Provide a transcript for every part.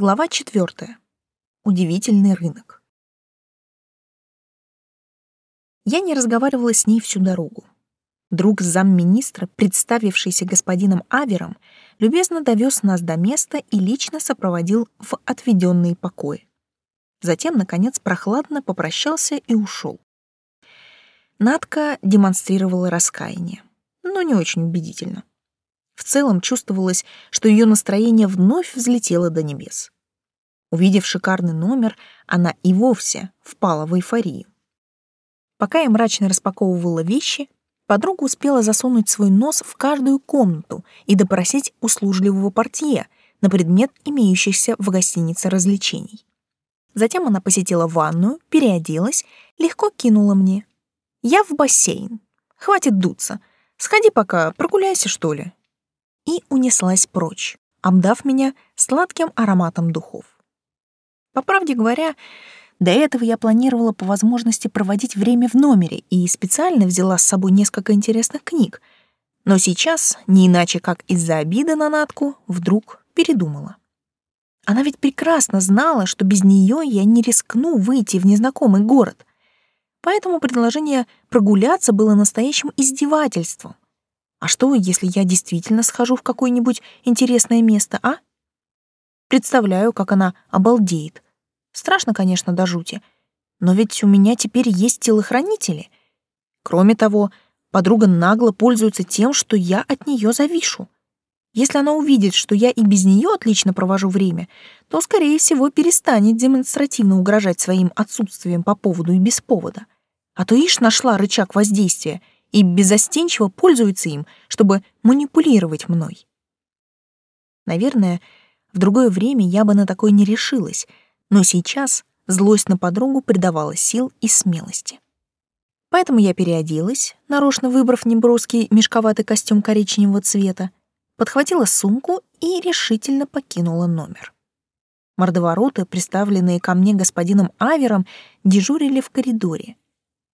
Глава четвертая. Удивительный рынок. Я не разговаривала с ней всю дорогу. Друг замминистра, представившийся господином Авером, любезно довез нас до места и лично сопроводил в отведенные покои. Затем, наконец, прохладно попрощался и ушел. Надка демонстрировала раскаяние, но не очень убедительно. В целом чувствовалось, что ее настроение вновь взлетело до небес. Увидев шикарный номер, она и вовсе впала в эйфорию. Пока я мрачно распаковывала вещи, подруга успела засунуть свой нос в каждую комнату и допросить услужливого портье на предмет имеющихся в гостинице развлечений. Затем она посетила ванную, переоделась, легко кинула мне. «Я в бассейн. Хватит дуться. Сходи пока, прогуляйся, что ли» и унеслась прочь, обдав меня сладким ароматом духов. По правде говоря, до этого я планировала по возможности проводить время в номере и специально взяла с собой несколько интересных книг, но сейчас, не иначе как из-за обиды на Натку, вдруг передумала. Она ведь прекрасно знала, что без нее я не рискну выйти в незнакомый город. Поэтому предложение прогуляться было настоящим издевательством. А что, если я действительно схожу в какое-нибудь интересное место, а? Представляю, как она обалдеет. Страшно, конечно, до жути. Но ведь у меня теперь есть телохранители. Кроме того, подруга нагло пользуется тем, что я от нее завишу. Если она увидит, что я и без нее отлично провожу время, то, скорее всего, перестанет демонстративно угрожать своим отсутствием по поводу и без повода. А то ишь нашла рычаг воздействия — и безостенчиво пользуется им, чтобы манипулировать мной. Наверное, в другое время я бы на такое не решилась, но сейчас злость на подругу придавала сил и смелости. Поэтому я переоделась, нарочно выбрав неброский мешковатый костюм коричневого цвета, подхватила сумку и решительно покинула номер. Мордовороты, приставленные ко мне господином Авером, дежурили в коридоре,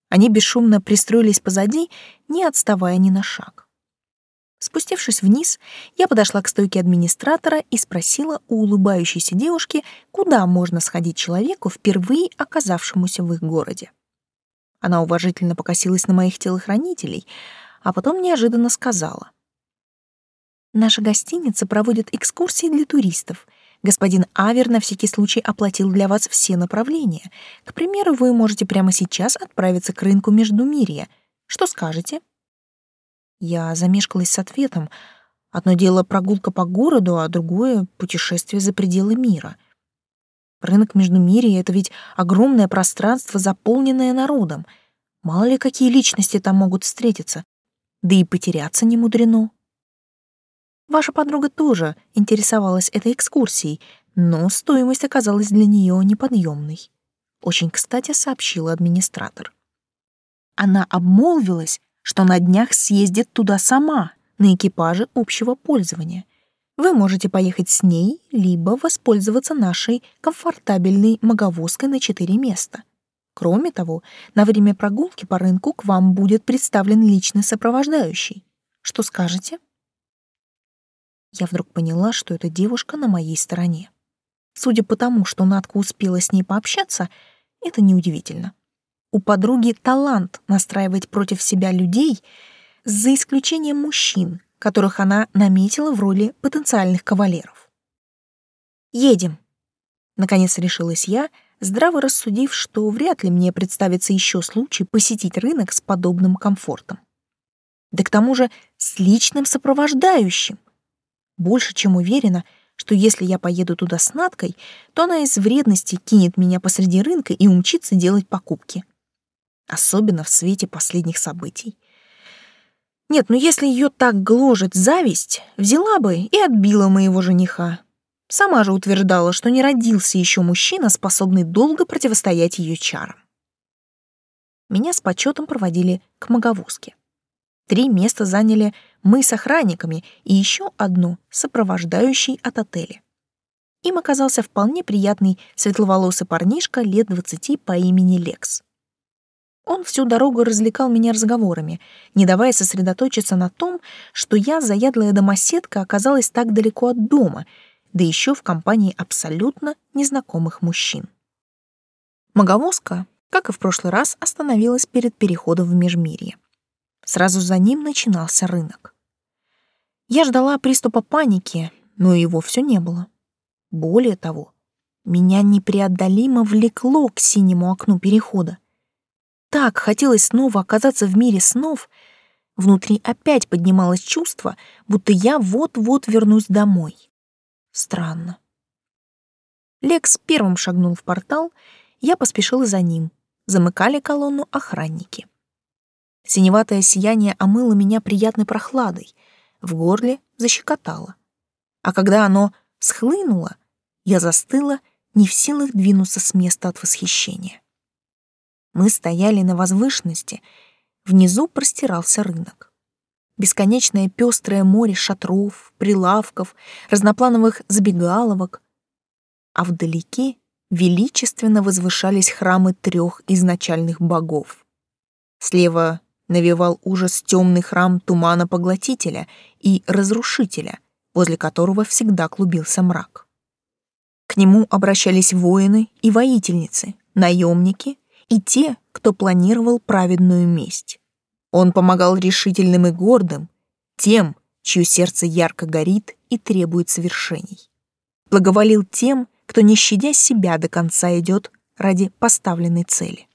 они бесшумно пристроились позади, не отставая ни на шаг. Спустившись вниз, я подошла к стойке администратора и спросила у улыбающейся девушки, куда можно сходить человеку, впервые оказавшемуся в их городе. Она уважительно покосилась на моих телохранителей, а потом неожиданно сказала. «Наша гостиница проводит экскурсии для туристов — Господин Авер на всякий случай оплатил для вас все направления. К примеру, вы можете прямо сейчас отправиться к рынку Междумирья. Что скажете? Я замешкалась с ответом. Одно дело прогулка по городу, а другое — путешествие за пределы мира. Рынок Междумирья — это ведь огромное пространство, заполненное народом. Мало ли какие личности там могут встретиться. Да и потеряться не мудрено. Ваша подруга тоже интересовалась этой экскурсией, но стоимость оказалась для нее неподъемной. Очень кстати сообщила администратор. Она обмолвилась, что на днях съездит туда сама, на экипаже общего пользования. Вы можете поехать с ней, либо воспользоваться нашей комфортабельной маговозкой на четыре места. Кроме того, на время прогулки по рынку к вам будет представлен личный сопровождающий. Что скажете? Я вдруг поняла, что эта девушка на моей стороне. Судя по тому, что Надка успела с ней пообщаться, это неудивительно. У подруги талант настраивать против себя людей, за исключением мужчин, которых она наметила в роли потенциальных кавалеров. «Едем», — наконец решилась я, здраво рассудив, что вряд ли мне представится еще случай посетить рынок с подобным комфортом. Да к тому же с личным сопровождающим. Больше чем уверена, что если я поеду туда с Надкой, то она из вредности кинет меня посреди рынка и умчится делать покупки. Особенно в свете последних событий. Нет, ну если ее так гложет зависть, взяла бы и отбила моего жениха. Сама же утверждала, что не родился еще мужчина, способный долго противостоять ее чарам. Меня с почетом проводили к маговозке. Три места заняли мы с охранниками и еще одну сопровождающий от отеля. Им оказался вполне приятный светловолосый парнишка лет двадцати по имени Лекс. Он всю дорогу развлекал меня разговорами, не давая сосредоточиться на том, что я, заядлая домоседка, оказалась так далеко от дома, да еще в компании абсолютно незнакомых мужчин. Маговозка, как и в прошлый раз, остановилась перед переходом в Межмирье. Сразу за ним начинался рынок. Я ждала приступа паники, но его все не было. Более того, меня непреодолимо влекло к синему окну перехода. Так хотелось снова оказаться в мире снов, внутри опять поднималось чувство, будто я вот-вот вернусь домой. Странно. Лекс первым шагнул в портал, я поспешила за ним. Замыкали колонну охранники. Синеватое сияние омыло меня приятной прохладой, в горле защекотало. А когда оно схлынуло, я застыла, не в силах двинуться с места от восхищения. Мы стояли на возвышенности, внизу простирался рынок. Бесконечное пестрое море шатров, прилавков, разноплановых забегаловок, а вдалеке величественно возвышались храмы трех изначальных богов. Слева навевал ужас темный храм тумана-поглотителя и разрушителя, возле которого всегда клубился мрак. К нему обращались воины и воительницы, наемники и те, кто планировал праведную месть. Он помогал решительным и гордым, тем, чье сердце ярко горит и требует свершений. Благоволил тем, кто, не щадя себя, до конца идет ради поставленной цели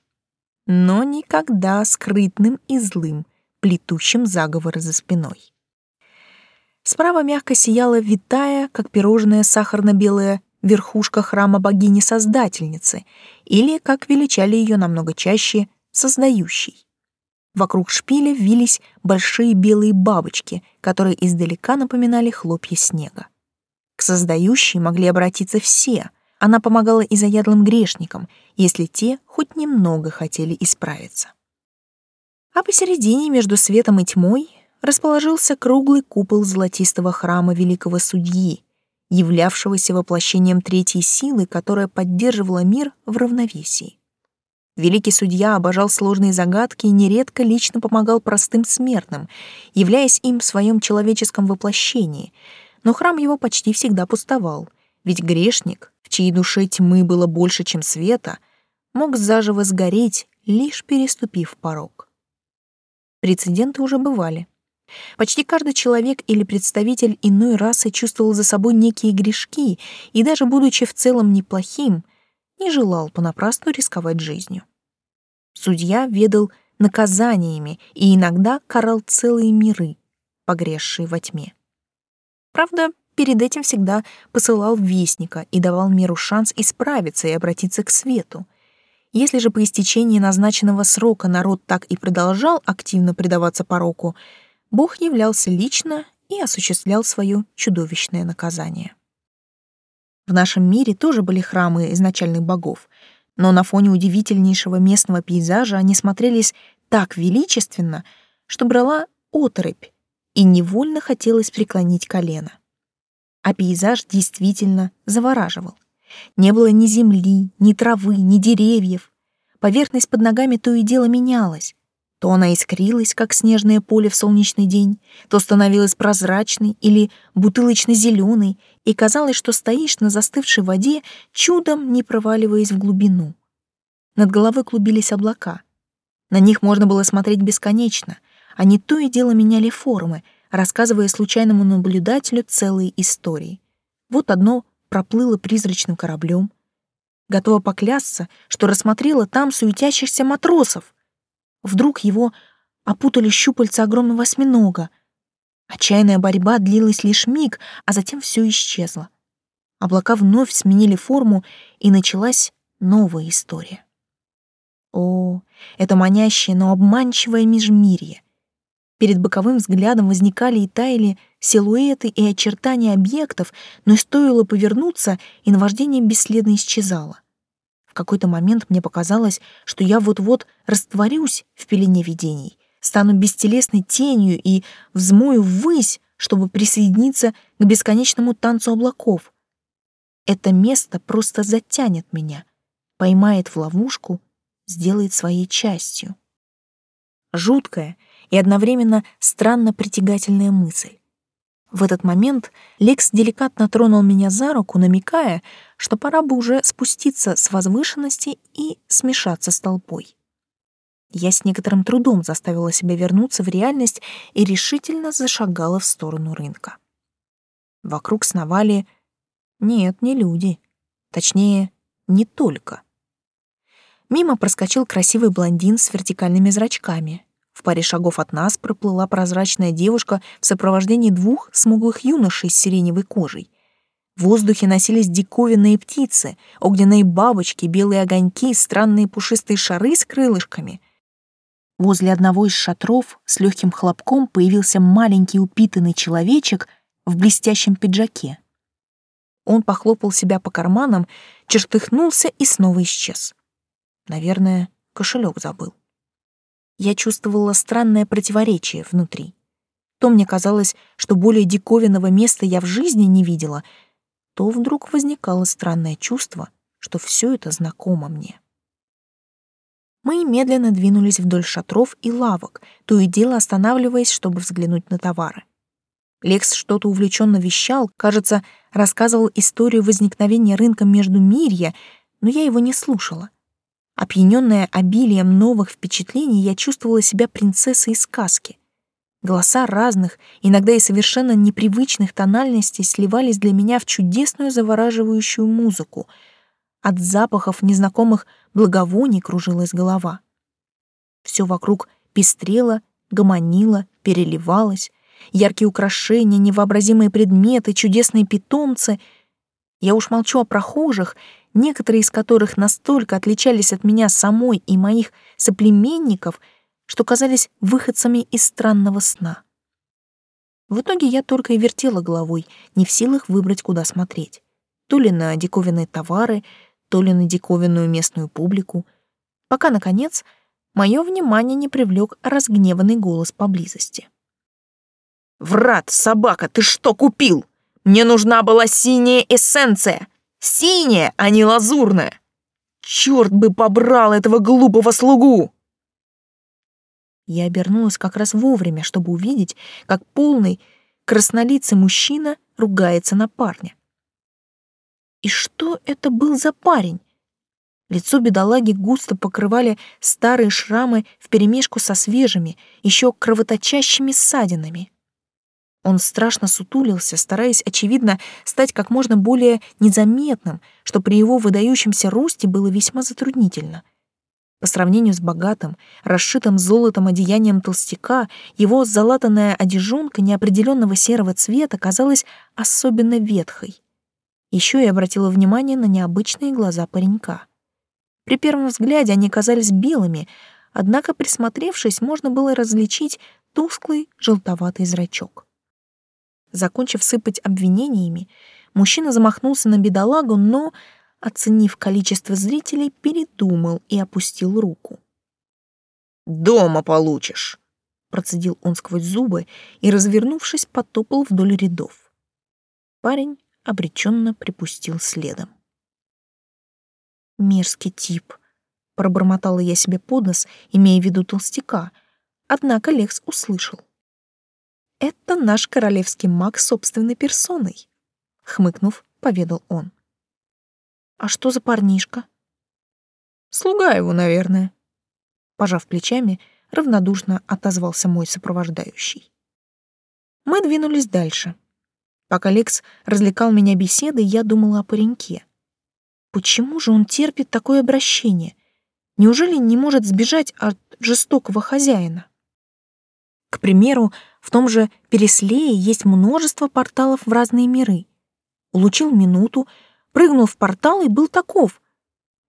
но никогда скрытным и злым, плетущим заговоры за спиной. Справа мягко сияла витая, как пирожное сахарно-белая, верхушка храма богини-создательницы, или, как величали ее намного чаще, создающей. Вокруг шпиля вились большие белые бабочки, которые издалека напоминали хлопья снега. К создающей могли обратиться все — она помогала и заядлым грешникам, если те хоть немного хотели исправиться. А посередине между светом и тьмой расположился круглый купол золотистого храма великого судьи, являвшегося воплощением третьей силы, которая поддерживала мир в равновесии. Великий судья обожал сложные загадки и нередко лично помогал простым смертным, являясь им в своем человеческом воплощении, но храм его почти всегда пустовал, ведь грешник чьей душе тьмы было больше, чем света, мог заживо сгореть, лишь переступив порог. Прецеденты уже бывали. Почти каждый человек или представитель иной расы чувствовал за собой некие грешки и даже будучи в целом неплохим, не желал понапрасну рисковать жизнью. Судья ведал наказаниями и иногда карал целые миры, погрязшие во тьме. Правда, перед этим всегда посылал вестника и давал миру шанс исправиться и обратиться к свету. Если же по истечении назначенного срока народ так и продолжал активно предаваться пороку, Бог являлся лично и осуществлял свое чудовищное наказание. В нашем мире тоже были храмы изначальных богов, но на фоне удивительнейшего местного пейзажа они смотрелись так величественно, что брала оторопь, и невольно хотелось преклонить колено а пейзаж действительно завораживал. Не было ни земли, ни травы, ни деревьев. Поверхность под ногами то и дело менялась. То она искрилась, как снежное поле в солнечный день, то становилась прозрачной или бутылочно-зеленой, и казалось, что стоишь на застывшей воде, чудом не проваливаясь в глубину. Над головой клубились облака. На них можно было смотреть бесконечно. Они то и дело меняли формы — рассказывая случайному наблюдателю целые истории. Вот одно проплыло призрачным кораблем. Готова поклясться, что рассмотрела там суетящихся матросов. Вдруг его опутали щупальца огромного осьминога. Отчаянная борьба длилась лишь миг, а затем все исчезло. Облака вновь сменили форму, и началась новая история. О, это манящее, но обманчивое межмирье — Перед боковым взглядом возникали и таяли силуэты и очертания объектов, но стоило повернуться, и наваждение бесследно исчезало. В какой-то момент мне показалось, что я вот-вот растворюсь в пелене видений, стану бестелесной тенью и взмою ввысь, чтобы присоединиться к бесконечному танцу облаков. Это место просто затянет меня, поймает в ловушку, сделает своей частью. Жуткое — и одновременно странно притягательная мысль. В этот момент Лекс деликатно тронул меня за руку, намекая, что пора бы уже спуститься с возвышенности и смешаться с толпой. Я с некоторым трудом заставила себя вернуться в реальность и решительно зашагала в сторону рынка. Вокруг сновали... Нет, не люди. Точнее, не только. Мимо проскочил красивый блондин с вертикальными зрачками, в паре шагов от нас проплыла прозрачная девушка в сопровождении двух смуглых юношей с сиреневой кожей. В воздухе носились диковинные птицы, огненные бабочки, белые огоньки, странные пушистые шары с крылышками. Возле одного из шатров с легким хлопком появился маленький упитанный человечек в блестящем пиджаке. Он похлопал себя по карманам, чертыхнулся и снова исчез. Наверное, кошелек забыл я чувствовала странное противоречие внутри. То мне казалось, что более диковинного места я в жизни не видела, то вдруг возникало странное чувство, что все это знакомо мне. Мы медленно двинулись вдоль шатров и лавок, то и дело останавливаясь, чтобы взглянуть на товары. Лекс что-то увлеченно вещал, кажется, рассказывал историю возникновения рынка между Мирья, но я его не слушала — Опьяненная обилием новых впечатлений, я чувствовала себя принцессой из сказки. Голоса разных, иногда и совершенно непривычных тональностей сливались для меня в чудесную завораживающую музыку. От запахов незнакомых благовоний кружилась голова. Все вокруг пестрело, гомонило, переливалось. Яркие украшения, невообразимые предметы, чудесные питомцы. Я уж молчу о прохожих — некоторые из которых настолько отличались от меня самой и моих соплеменников, что казались выходцами из странного сна. В итоге я только и вертела головой, не в силах выбрать, куда смотреть. То ли на диковинные товары, то ли на диковинную местную публику, пока, наконец, мое внимание не привлек разгневанный голос поблизости. «Врат, собака, ты что купил? Мне нужна была синяя эссенция! Синяя, а не лазурная. Черт бы побрал этого глупого слугу! Я обернулась как раз вовремя, чтобы увидеть, как полный, краснолицый мужчина ругается на парня. И что это был за парень? Лицо бедолаги густо покрывали старые шрамы вперемешку со свежими, еще кровоточащими ссадинами. Он страшно сутулился, стараясь, очевидно, стать как можно более незаметным, что при его выдающемся росте было весьма затруднительно. По сравнению с богатым, расшитым золотом одеянием толстяка, его залатанная одежонка неопределенного серого цвета казалась особенно ветхой. Еще я обратила внимание на необычные глаза паренька. При первом взгляде они казались белыми, однако, присмотревшись, можно было различить тусклый желтоватый зрачок. Закончив сыпать обвинениями, мужчина замахнулся на бедолагу, но, оценив количество зрителей, передумал и опустил руку. «Дома получишь!» — процедил он сквозь зубы и, развернувшись, потопал вдоль рядов. Парень обреченно припустил следом. «Мерзкий тип», — пробормотала я себе под нос, имея в виду толстяка, однако Лекс услышал. Это наш королевский маг собственной персоной, хмыкнув, поведал он. А что за парнишка? Слуга его, наверное. Пожав плечами, равнодушно отозвался мой сопровождающий. Мы двинулись дальше. Пока Лекс развлекал меня беседой, я думала о пареньке. Почему же он терпит такое обращение? Неужели не может сбежать от жестокого хозяина? К примеру, в том же Переслее есть множество порталов в разные миры. Улучил минуту, прыгнул в портал и был таков.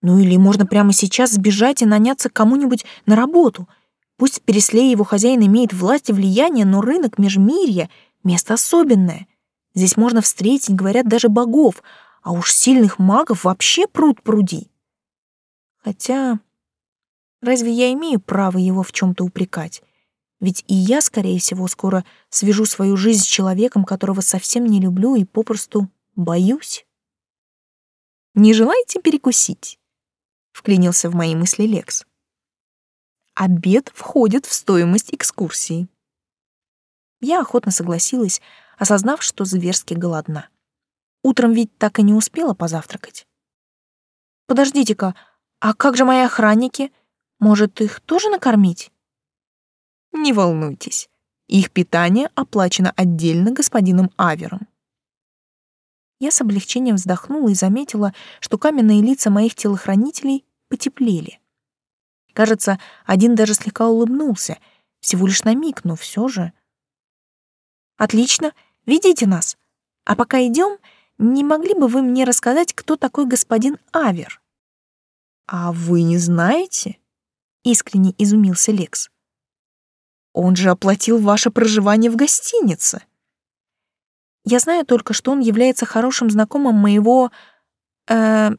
Ну или можно прямо сейчас сбежать и наняться кому-нибудь на работу. Пусть в Переслее его хозяин имеет власть и влияние, но рынок Межмирья — место особенное. Здесь можно встретить, говорят, даже богов, а уж сильных магов вообще пруд пруди. Хотя, разве я имею право его в чем то упрекать? Ведь и я, скорее всего, скоро свяжу свою жизнь с человеком, которого совсем не люблю и попросту боюсь. «Не желаете перекусить?» — вклинился в мои мысли Лекс. «Обед входит в стоимость экскурсии». Я охотно согласилась, осознав, что зверски голодна. Утром ведь так и не успела позавтракать. «Подождите-ка, а как же мои охранники? Может, их тоже накормить?» «Не волнуйтесь, их питание оплачено отдельно господином Авером. Я с облегчением вздохнула и заметила, что каменные лица моих телохранителей потеплели. Кажется, один даже слегка улыбнулся, всего лишь на миг, но все же. «Отлично, ведите нас. А пока идем, не могли бы вы мне рассказать, кто такой господин Авер?» «А вы не знаете?» — искренне изумился Лекс. «Он же оплатил ваше проживание в гостинице». Я знаю только, что он является хорошим знакомым моего... Э,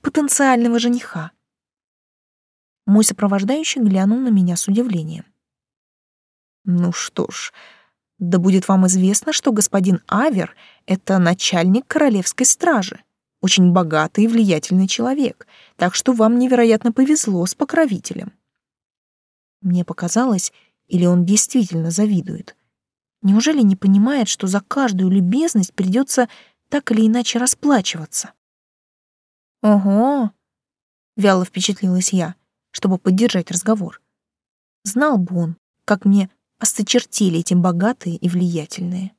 потенциального жениха. Мой сопровождающий глянул на меня с удивлением. Ну что ж, да будет вам известно, что господин Авер — это начальник королевской стражи, очень богатый и влиятельный человек, так что вам невероятно повезло с покровителем. Мне показалось, или он действительно завидует. Неужели не понимает, что за каждую любезность придется так или иначе расплачиваться? Ого! Вяло впечатлилась я, чтобы поддержать разговор. Знал бы он, как мне осточертели эти богатые и влиятельные.